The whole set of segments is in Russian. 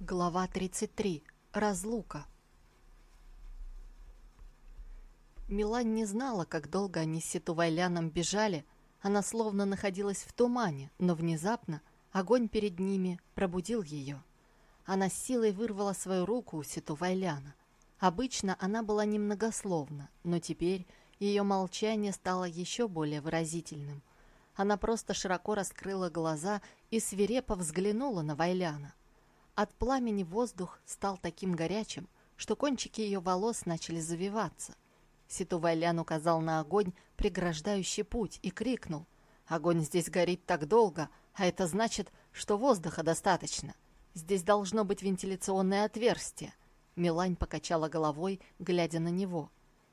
Глава 33. Разлука. Милань не знала, как долго они с Ситувайляном бежали. Она словно находилась в тумане, но внезапно огонь перед ними пробудил ее. Она с силой вырвала свою руку у Ситувайляна. Обычно она была немногословна, но теперь ее молчание стало еще более выразительным. Она просто широко раскрыла глаза и свирепо взглянула на Вайляна. От пламени воздух стал таким горячим, что кончики ее волос начали завиваться. Ситувайлян указал на огонь, преграждающий путь, и крикнул. «Огонь здесь горит так долго, а это значит, что воздуха достаточно. Здесь должно быть вентиляционное отверстие». Милань покачала головой, глядя на него.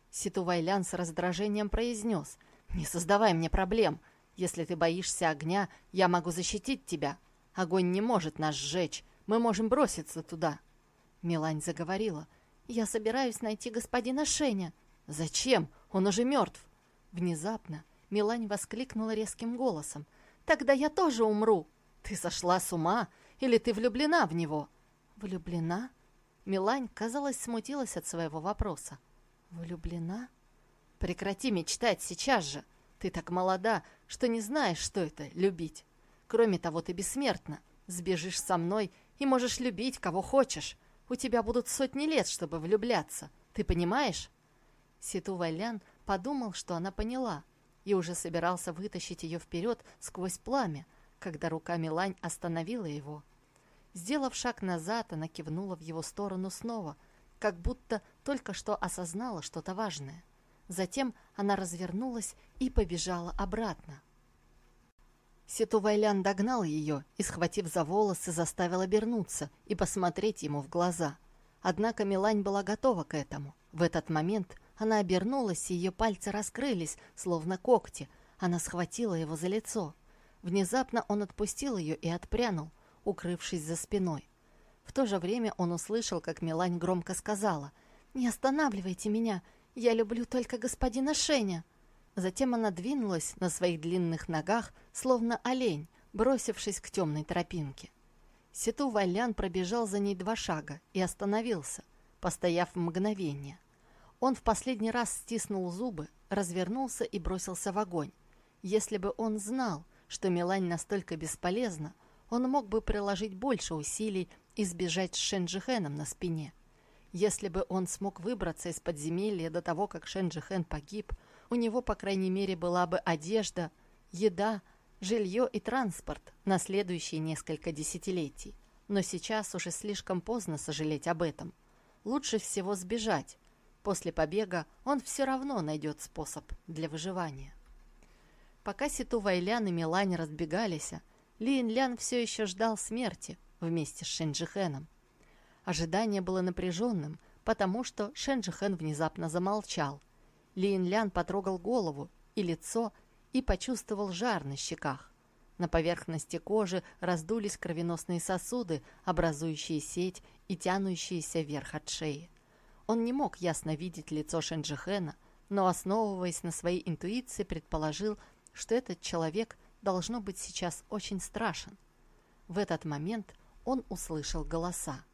Ситувайлян с раздражением произнес. «Не создавай мне проблем. Если ты боишься огня, я могу защитить тебя. Огонь не может нас сжечь. Мы можем броситься туда». Милань заговорила. «Я собираюсь найти господина Шеня». «Зачем? Он уже мертв». Внезапно Милань воскликнула резким голосом. «Тогда я тоже умру». «Ты сошла с ума? Или ты влюблена в него?» «Влюблена?» Милань, казалось, смутилась от своего вопроса. «Влюблена?» «Прекрати мечтать сейчас же. Ты так молода, что не знаешь, что это — любить. Кроме того, ты бессмертна. Сбежишь со мной и можешь любить, кого хочешь. У тебя будут сотни лет, чтобы влюбляться. Ты понимаешь?» Ситу Вайлян подумал, что она поняла, и уже собирался вытащить ее вперед сквозь пламя, когда рука Милань остановила его. Сделав шаг назад, она кивнула в его сторону снова, как будто только что осознала что-то важное. Затем она развернулась и побежала обратно. Ситувайлян догнал ее и, схватив за волосы, заставил обернуться и посмотреть ему в глаза. Однако Милань была готова к этому. В этот момент она обернулась, и ее пальцы раскрылись, словно когти. Она схватила его за лицо. Внезапно он отпустил ее и отпрянул, укрывшись за спиной. В то же время он услышал, как Милань громко сказала «Не останавливайте меня, я люблю только господина Шеня». Затем она двинулась на своих длинных ногах, словно олень, бросившись к темной тропинке. Сету Валян пробежал за ней два шага и остановился, постояв мгновение. Он в последний раз стиснул зубы, развернулся и бросился в огонь. Если бы он знал, что Милань настолько бесполезна, он мог бы приложить больше усилий и сбежать с Шенджихеном на спине. Если бы он смог выбраться из подземелья до того, как Шенджихен погиб, у него, по крайней мере, была бы одежда, еда, жилье и транспорт на следующие несколько десятилетий. Но сейчас уже слишком поздно сожалеть об этом. Лучше всего сбежать. После побега он все равно найдет способ для выживания. Пока Ситу Вайлян и Милань разбегались, Лин Лян все еще ждал смерти вместе с Шенджихеном. Ожидание было напряженным, потому что Шенджихен внезапно замолчал – Лин Лян потрогал голову и лицо и почувствовал жар на щеках. На поверхности кожи раздулись кровеносные сосуды, образующие сеть и тянущиеся вверх от шеи. Он не мог ясно видеть лицо Шенджихена, но, основываясь на своей интуиции, предположил, что этот человек должно быть сейчас очень страшен. В этот момент он услышал голоса.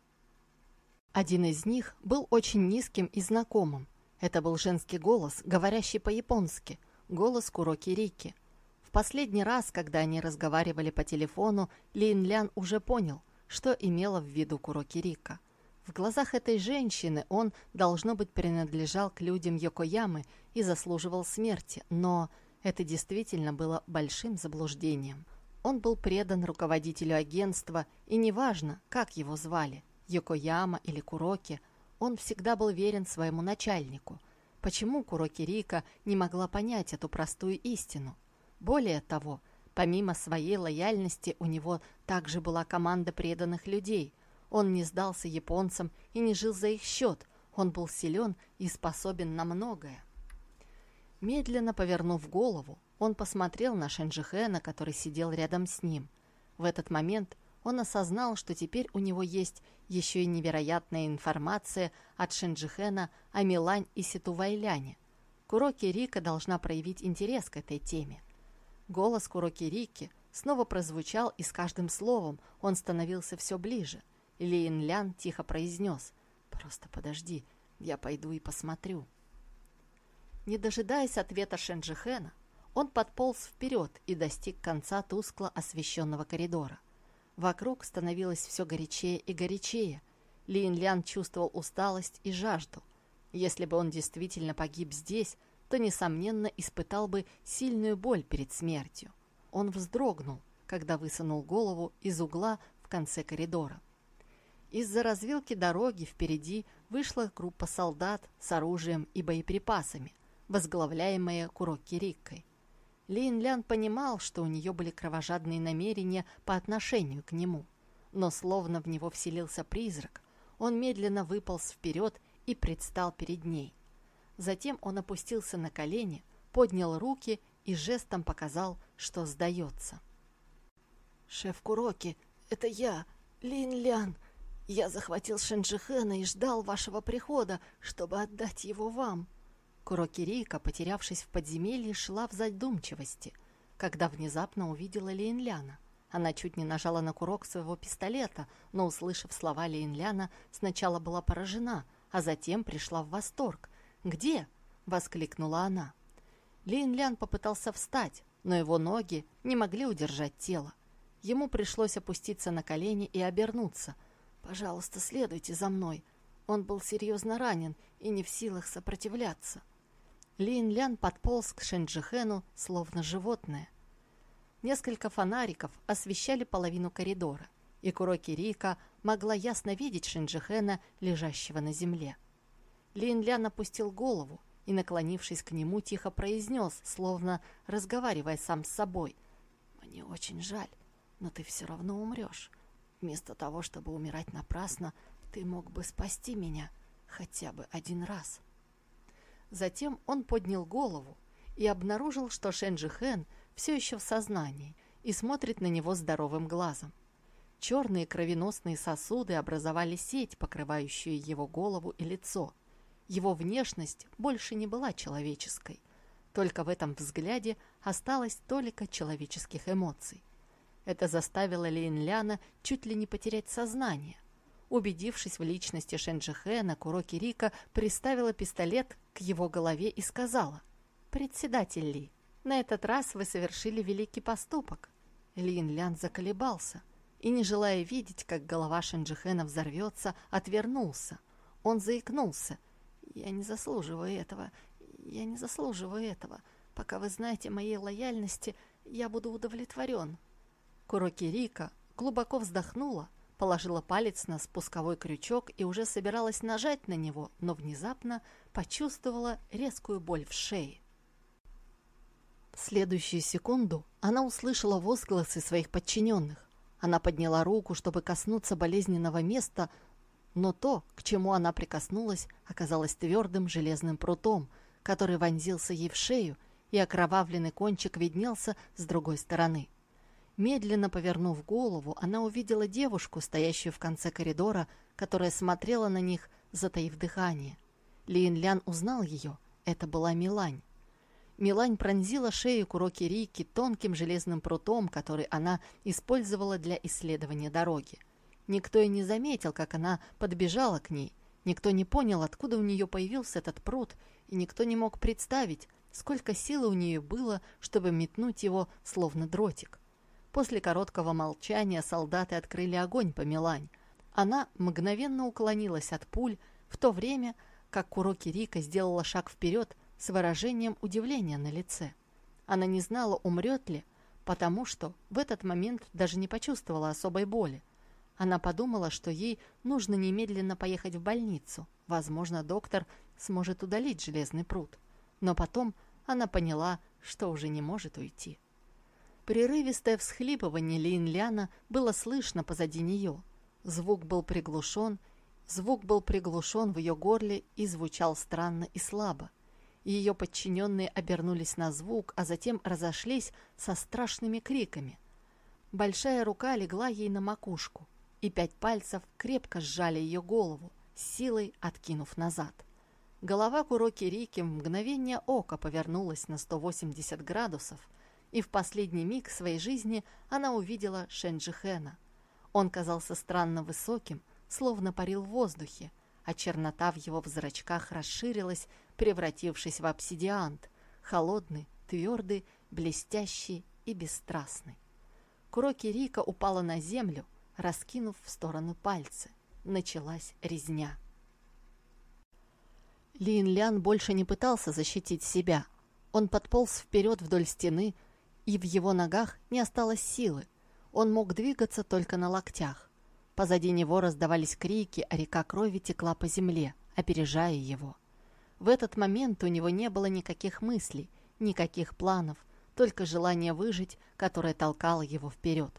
Один из них был очень низким и знакомым, это был женский голос, говорящий по-японски, голос Куроки Рики. В последний раз, когда они разговаривали по телефону, Лин Лян уже понял, что имела в виду Куроки Рика. В глазах этой женщины он, должно быть, принадлежал к людям Йокоямы и заслуживал смерти, но это действительно было большим заблуждением. Он был предан руководителю агентства, и неважно, как его звали, Йокояма или Куроки – он всегда был верен своему начальнику. Почему Куроки Рика не могла понять эту простую истину? Более того, помимо своей лояльности у него также была команда преданных людей. Он не сдался японцам и не жил за их счет. Он был силен и способен на многое. Медленно повернув голову, он посмотрел на Шенджихена, который сидел рядом с ним. В этот момент он осознал, что теперь у него есть еще и невероятная информация от Шенджихена о Милань и Ситувайляне. Куроки Рика должна проявить интерес к этой теме. Голос Куроки Рики снова прозвучал, и с каждым словом он становился все ближе. Лин Лян тихо произнес «Просто подожди, я пойду и посмотрю». Не дожидаясь ответа Шенджихена, он подполз вперед и достиг конца тускло освещенного коридора. Вокруг становилось все горячее и горячее. Лин Лян чувствовал усталость и жажду. Если бы он действительно погиб здесь, то, несомненно, испытал бы сильную боль перед смертью. Он вздрогнул, когда высунул голову из угла в конце коридора. Из-за развилки дороги впереди вышла группа солдат с оружием и боеприпасами, возглавляемая Куроки Риккой. Лин Лян понимал, что у нее были кровожадные намерения по отношению к нему, но словно в него вселился призрак, он медленно выполз вперед и предстал перед ней. Затем он опустился на колени, поднял руки и жестом показал, что сдается. «Шеф Куроки, это я, Лин Лян. Я захватил Шенджихена и ждал вашего прихода, чтобы отдать его вам». Куроки Рейка, потерявшись в подземелье, шла в задумчивости, когда внезапно увидела Лейнляна. Она чуть не нажала на курок своего пистолета, но, услышав слова Лейнляна, сначала была поражена, а затем пришла в восторг. «Где?» — воскликнула она. Лейнлян попытался встать, но его ноги не могли удержать тело. Ему пришлось опуститься на колени и обернуться. «Пожалуйста, следуйте за мной». Он был серьезно ранен и не в силах сопротивляться. Лин Лян подполз к Шенджихену, словно животное. Несколько фонариков освещали половину коридора, и Куроки Рика могла ясно видеть Шенджихена, лежащего на земле. Лин Лян опустил голову и, наклонившись к нему, тихо произнес, словно разговаривая сам с собой. «Мне очень жаль но ты все равно умрешь. Вместо того, чтобы умирать напрасно, ты мог бы спасти меня хотя бы один раз. Затем он поднял голову и обнаружил, что Шенджи Хэн все еще в сознании и смотрит на него здоровым глазом. Черные кровеносные сосуды образовали сеть, покрывающую его голову и лицо. Его внешность больше не была человеческой. Только в этом взгляде осталось только человеческих эмоций. Это заставило Линляна чуть ли не потерять сознание. Убедившись в личности Шенджихена, Куроки Рика приставила пистолет к его голове и сказала, «Председатель Ли, на этот раз вы совершили великий поступок». Лин Лян заколебался и, не желая видеть, как голова Шенджихена взорвется, отвернулся. Он заикнулся. «Я не заслуживаю этого. Я не заслуживаю этого. Пока вы знаете моей лояльности, я буду удовлетворен». Куроки Рика глубоко вздохнула, положила палец на спусковой крючок и уже собиралась нажать на него, но внезапно почувствовала резкую боль в шее. В следующую секунду она услышала возгласы своих подчиненных. Она подняла руку, чтобы коснуться болезненного места, но то, к чему она прикоснулась, оказалось твердым железным прутом, который вонзился ей в шею, и окровавленный кончик виднелся с другой стороны. Медленно повернув голову, она увидела девушку, стоящую в конце коридора, которая смотрела на них, затаив дыхание. Лин Лян узнал ее. Это была Милань. Милань пронзила шею Куроки Рики тонким железным прутом, который она использовала для исследования дороги. Никто и не заметил, как она подбежала к ней. Никто не понял, откуда у нее появился этот прут, и никто не мог представить, сколько силы у нее было, чтобы метнуть его, словно дротик. После короткого молчания солдаты открыли огонь по Милань. Она мгновенно уклонилась от пуль, в то время как Куроки Рика сделала шаг вперед с выражением удивления на лице. Она не знала, умрет ли, потому что в этот момент даже не почувствовала особой боли. Она подумала, что ей нужно немедленно поехать в больницу. Возможно, доктор сможет удалить железный пруд. Но потом она поняла, что уже не может уйти. Прерывистое всхлипывание Лин-Ляна было слышно позади нее. Звук был приглушен, звук был приглушен в ее горле и звучал странно и слабо. Ее подчиненные обернулись на звук, а затем разошлись со страшными криками. Большая рука легла ей на макушку, и пять пальцев крепко сжали ее голову, силой откинув назад. Голова Куроки Рики в мгновение ока повернулась на 180 градусов – и в последний миг своей жизни она увидела Шенджихена. Он казался странно высоким, словно парил в воздухе, а чернота в его зрачках расширилась, превратившись в обсидиант, холодный, твердый, блестящий и бесстрастный. Куроки Рика упала на землю, раскинув в сторону пальцы. Началась резня. Лин Лян больше не пытался защитить себя. Он подполз вперед вдоль стены, и в его ногах не осталось силы. Он мог двигаться только на локтях. Позади него раздавались крики, а река крови текла по земле, опережая его. В этот момент у него не было никаких мыслей, никаких планов, только желание выжить, которое толкало его вперед.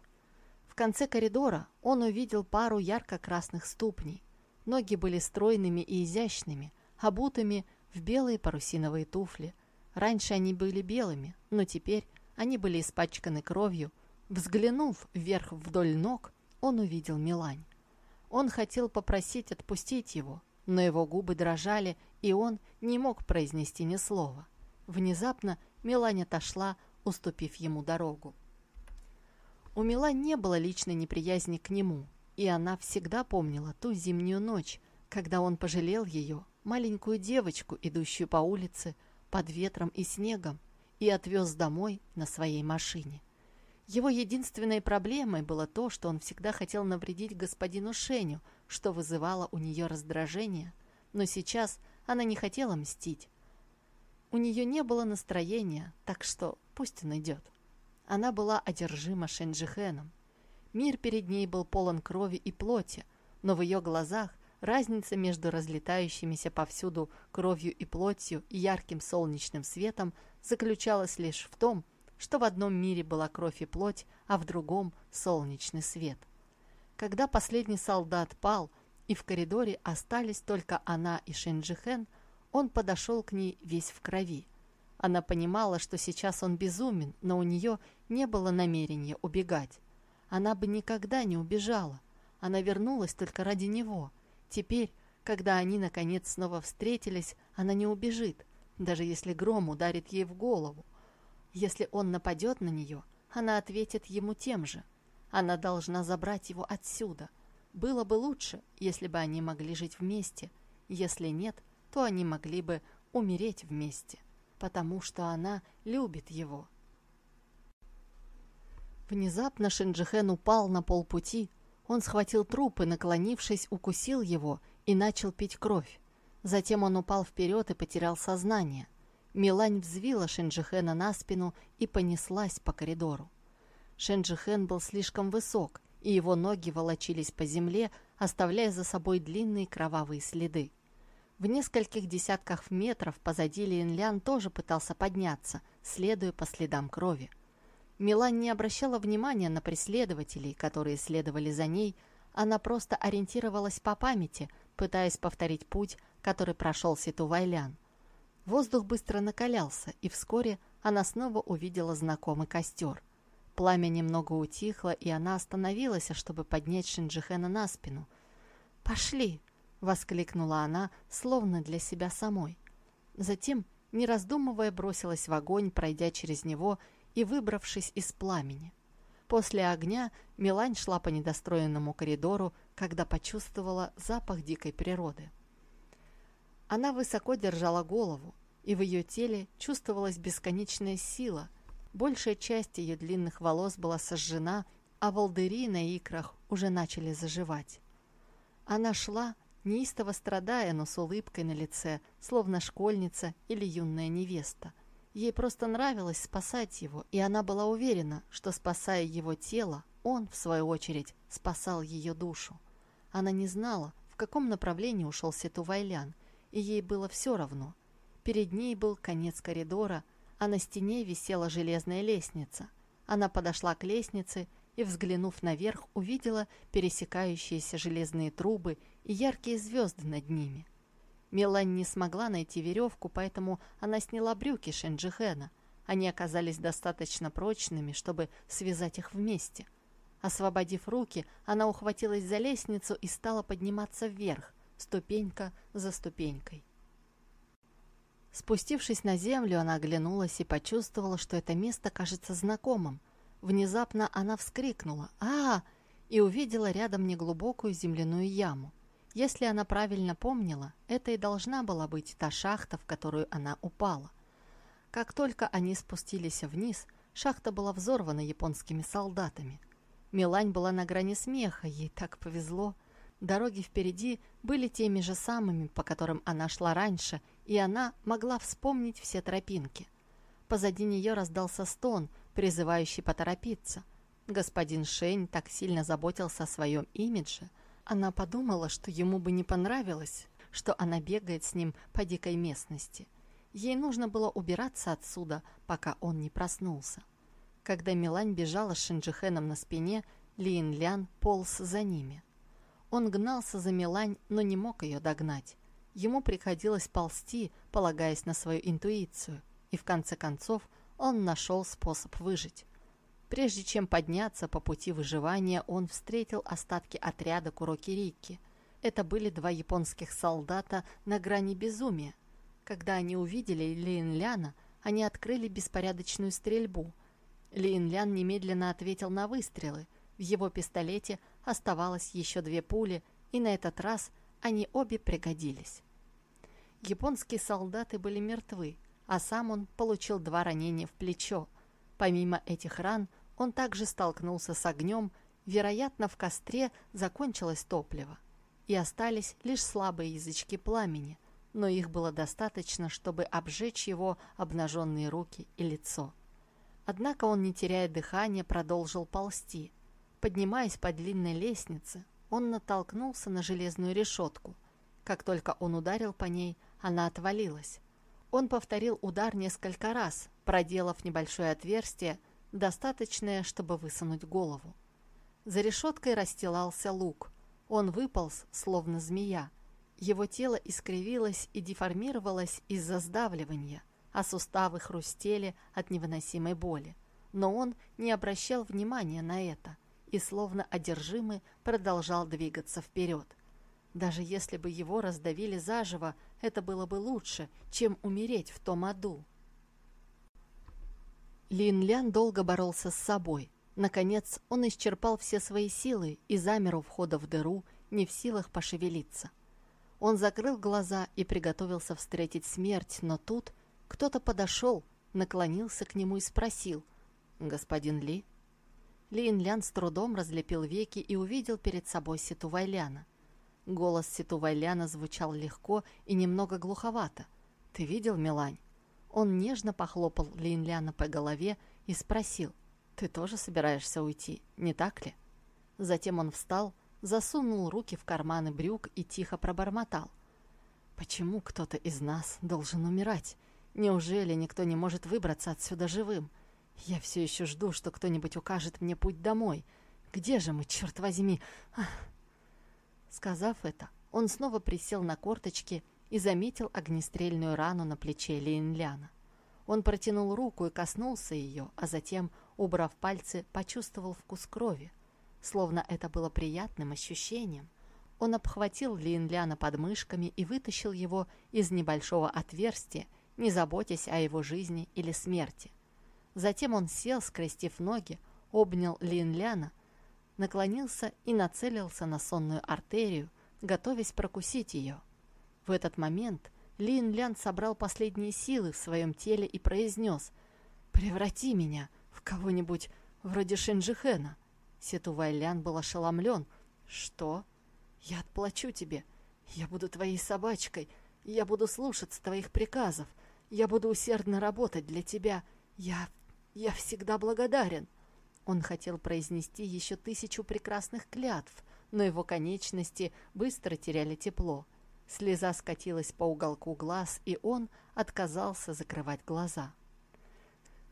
В конце коридора он увидел пару ярко-красных ступней. Ноги были стройными и изящными, обутыми в белые парусиновые туфли. Раньше они были белыми, но теперь они были испачканы кровью. Взглянув вверх вдоль ног, он увидел Милань. Он хотел попросить отпустить его, но его губы дрожали, и он не мог произнести ни слова. Внезапно Милань отошла, уступив ему дорогу. У Милань не было личной неприязни к нему, и она всегда помнила ту зимнюю ночь, когда он пожалел ее, маленькую девочку, идущую по улице под ветром и снегом, и отвез домой на своей машине. Его единственной проблемой было то, что он всегда хотел навредить господину Шеню, что вызывало у нее раздражение, но сейчас она не хотела мстить. У нее не было настроения, так что пусть он идет. Она была одержима Шенджихеном. Мир перед ней был полон крови и плоти, но в ее глазах Разница между разлетающимися повсюду кровью и плотью и ярким солнечным светом заключалась лишь в том, что в одном мире была кровь и плоть, а в другом — солнечный свет. Когда последний солдат пал, и в коридоре остались только она и Шенджихен, он подошел к ней весь в крови. Она понимала, что сейчас он безумен, но у нее не было намерения убегать. Она бы никогда не убежала. Она вернулась только ради него — Теперь, когда они наконец снова встретились, она не убежит, даже если гром ударит ей в голову. Если он нападет на нее, она ответит ему тем же. Она должна забрать его отсюда. Было бы лучше, если бы они могли жить вместе. Если нет, то они могли бы умереть вместе, потому что она любит его. Внезапно Шинджихен упал на полпути, он схватил труп и, наклонившись, укусил его и начал пить кровь. Затем он упал вперед и потерял сознание. Милань взвила Шенджихена на спину и понеслась по коридору. Шенджихен был слишком высок, и его ноги волочились по земле, оставляя за собой длинные кровавые следы. В нескольких десятках метров позади Линлян тоже пытался подняться, следуя по следам крови. Милан не обращала внимания на преследователей, которые следовали за ней, она просто ориентировалась по памяти, пытаясь повторить путь, который прошел Ситу Вайлян. Воздух быстро накалялся, и вскоре она снова увидела знакомый костер. Пламя немного утихло, и она остановилась, чтобы поднять Шинджихена на спину. «Пошли!» — воскликнула она, словно для себя самой. Затем, не раздумывая, бросилась в огонь, пройдя через него и выбравшись из пламени. После огня Милань шла по недостроенному коридору, когда почувствовала запах дикой природы. Она высоко держала голову, и в ее теле чувствовалась бесконечная сила. Большая часть ее длинных волос была сожжена, а волдыри на икрах уже начали заживать. Она шла, неистово страдая, но с улыбкой на лице, словно школьница или юная невеста – Ей просто нравилось спасать его, и она была уверена, что, спасая его тело, он, в свою очередь, спасал ее душу. Она не знала, в каком направлении ушел Сету Вайлян, и ей было все равно. Перед ней был конец коридора, а на стене висела железная лестница. Она подошла к лестнице и, взглянув наверх, увидела пересекающиеся железные трубы и яркие звезды над ними – Мелань не смогла найти веревку, поэтому она сняла брюки Шенджихена. Они оказались достаточно прочными, чтобы связать их вместе. Освободив руки, она ухватилась за лестницу и стала подниматься вверх, ступенька за ступенькой. Спустившись на землю, она оглянулась и почувствовала, что это место кажется знакомым. Внезапно она вскрикнула. «А, и увидела рядом неглубокую земляную яму. Если она правильно помнила, это и должна была быть та шахта, в которую она упала. Как только они спустились вниз, шахта была взорвана японскими солдатами. Милань была на грани смеха, ей так повезло. Дороги впереди были теми же самыми, по которым она шла раньше, и она могла вспомнить все тропинки. Позади нее раздался стон, призывающий поторопиться. Господин Шень так сильно заботился о своем имидже. Она подумала, что ему бы не понравилось, что она бегает с ним по дикой местности. Ей нужно было убираться отсюда, пока он не проснулся. Когда Милань бежала с Шинджихеном на спине, Лин Лян полз за ними. Он гнался за Милань, но не мог ее догнать. Ему приходилось ползти, полагаясь на свою интуицию, и в конце концов он нашел способ выжить. Прежде чем подняться по пути выживания, он встретил остатки отряда Курокирики. Это были два японских солдата на грани безумия. Когда они увидели Линляна, они открыли беспорядочную стрельбу. Линлян немедленно ответил на выстрелы. В его пистолете оставалось еще две пули, и на этот раз они обе пригодились. Японские солдаты были мертвы, а сам он получил два ранения в плечо. Помимо этих ран, он также столкнулся с огнем, вероятно, в костре закончилось топливо, и остались лишь слабые язычки пламени, но их было достаточно, чтобы обжечь его обнаженные руки и лицо. Однако он, не теряя дыхания, продолжил ползти. Поднимаясь по длинной лестнице, он натолкнулся на железную решетку. Как только он ударил по ней, она отвалилась. Он повторил удар несколько раз, проделав небольшое отверстие, достаточное, чтобы высунуть голову. За решеткой расстилался лук. Он выполз, словно змея. Его тело искривилось и деформировалось из-за сдавливания, а суставы хрустели от невыносимой боли. Но он не обращал внимания на это и, словно одержимый, продолжал двигаться вперед. Даже если бы его раздавили заживо, это было бы лучше, чем умереть в том аду. Лин Лян долго боролся с собой. Наконец, он исчерпал все свои силы и замер у входа в дыру, не в силах пошевелиться. Он закрыл глаза и приготовился встретить смерть, но тут кто-то подошел, наклонился к нему и спросил «Господин Ли?». Лин Лян с трудом разлепил веки и увидел перед собой Ситу Вайляна. Голос Ситу Вайляна звучал легко и немного глуховато. «Ты видел, Милань?» Он нежно похлопал Линляна по голове и спросил, «Ты тоже собираешься уйти, не так ли?» Затем он встал, засунул руки в карманы брюк и тихо пробормотал. «Почему кто-то из нас должен умирать? Неужели никто не может выбраться отсюда живым? Я все еще жду, что кто-нибудь укажет мне путь домой. Где же мы, черт возьми?» Ах. Сказав это, он снова присел на корточки и заметил огнестрельную рану на плече Линляна. Он протянул руку и коснулся ее, а затем, убрав пальцы, почувствовал вкус крови. Словно это было приятным ощущением. Он обхватил Линляна подмышками и вытащил его из небольшого отверстия, не заботясь о его жизни или смерти. Затем он сел, скрестив ноги, обнял Линляна, наклонился и нацелился на сонную артерию, готовясь прокусить ее. В этот момент Лин Лян собрал последние силы в своем теле и произнес «Преврати меня в кого-нибудь вроде Шинджихена». Сету Вайлян был ошеломлен. «Что? Я отплачу тебе. Я буду твоей собачкой. Я буду слушаться твоих приказов. Я буду усердно работать для тебя. Я... я всегда благодарен». Он хотел произнести еще тысячу прекрасных клятв, но его конечности быстро теряли тепло. Слеза скатилась по уголку глаз, и он отказался закрывать глаза.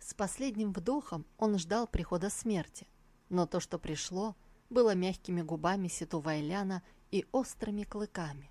С последним вдохом он ждал прихода смерти, но то, что пришло, было мягкими губами Ситу Вайляна и острыми клыками.